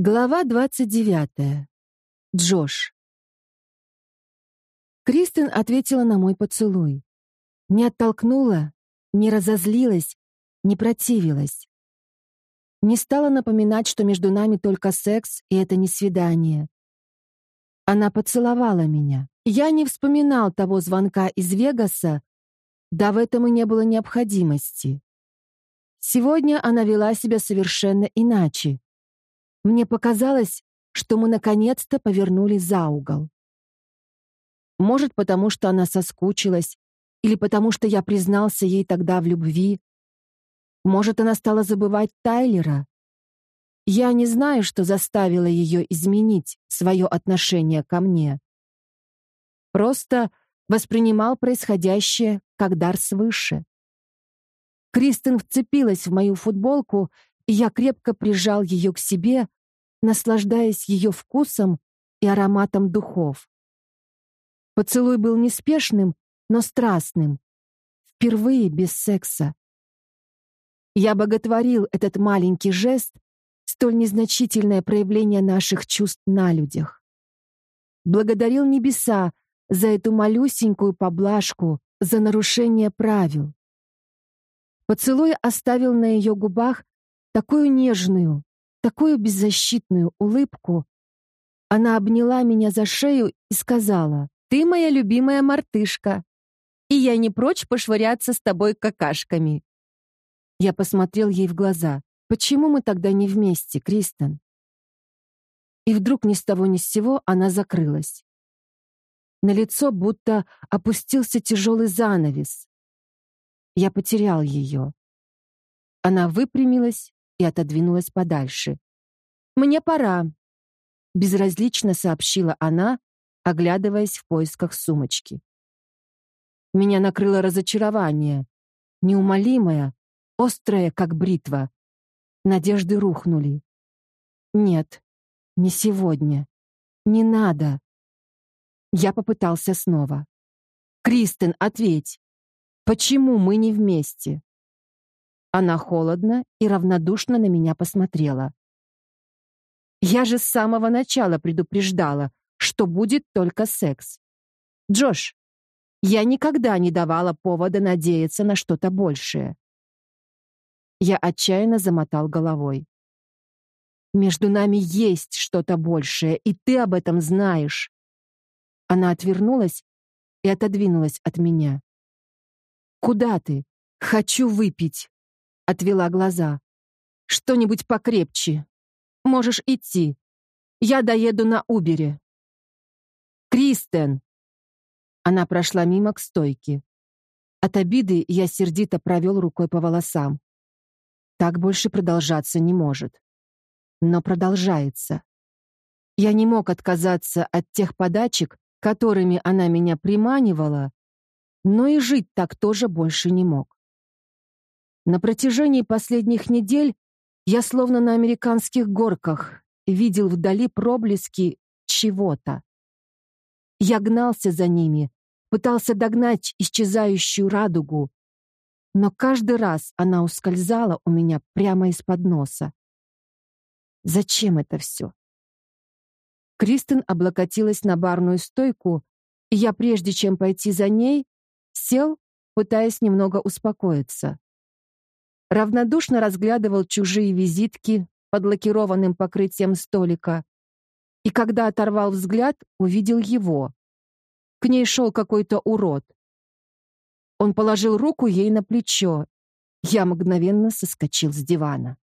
Глава 29. Джош. Кристин ответила на мой поцелуй. Не оттолкнула, не разозлилась, не противилась. Не стала напоминать, что между нами только секс, и это не свидание. Она поцеловала меня. Я не вспоминал того звонка из Вегаса, да в этом и не было необходимости. Сегодня она вела себя совершенно иначе мне показалось, что мы наконец-то повернули за угол. Может, потому что она соскучилась, или потому что я признался ей тогда в любви. Может, она стала забывать Тайлера. Я не знаю, что заставило ее изменить свое отношение ко мне. Просто воспринимал происходящее как дар свыше. Кристин вцепилась в мою футболку, я крепко прижал ее к себе, наслаждаясь ее вкусом и ароматом духов. Поцелуй был неспешным, но страстным. Впервые без секса. Я боготворил этот маленький жест, столь незначительное проявление наших чувств на людях. Благодарил небеса за эту малюсенькую поблажку, за нарушение правил. Поцелуй оставил на ее губах такую нежную, такую беззащитную улыбку. Она обняла меня за шею и сказала, «Ты моя любимая мартышка, и я не прочь пошвыряться с тобой какашками». Я посмотрел ей в глаза. «Почему мы тогда не вместе, Кристен?» И вдруг ни с того ни с сего она закрылась. На лицо будто опустился тяжелый занавес. Я потерял ее. Она выпрямилась и отодвинулась подальше. «Мне пора», — безразлично сообщила она, оглядываясь в поисках сумочки. Меня накрыло разочарование, неумолимое, острое, как бритва. Надежды рухнули. Нет, не сегодня. Не надо. Я попытался снова. «Кристен, ответь! Почему мы не вместе?» Она холодно и равнодушно на меня посмотрела. Я же с самого начала предупреждала, что будет только секс. Джош, я никогда не давала повода надеяться на что-то большее. Я отчаянно замотал головой. Между нами есть что-то большее, и ты об этом знаешь. Она отвернулась и отодвинулась от меня. Куда ты? Хочу выпить отвела глаза. Что-нибудь покрепче. Можешь идти. Я доеду на Убере. Кристен. Она прошла мимо к стойке. От обиды я сердито провел рукой по волосам. Так больше продолжаться не может. Но продолжается. Я не мог отказаться от тех подачек, которыми она меня приманивала, но и жить так тоже больше не мог. На протяжении последних недель я словно на американских горках видел вдали проблески чего-то. Я гнался за ними, пытался догнать исчезающую радугу, но каждый раз она ускользала у меня прямо из-под носа. Зачем это все? Кристен облокотилась на барную стойку, и я, прежде чем пойти за ней, сел, пытаясь немного успокоиться равнодушно разглядывал чужие визитки под лакированным покрытием столика. И когда оторвал взгляд, увидел его. К ней шел какой-то урод. Он положил руку ей на плечо. Я мгновенно соскочил с дивана.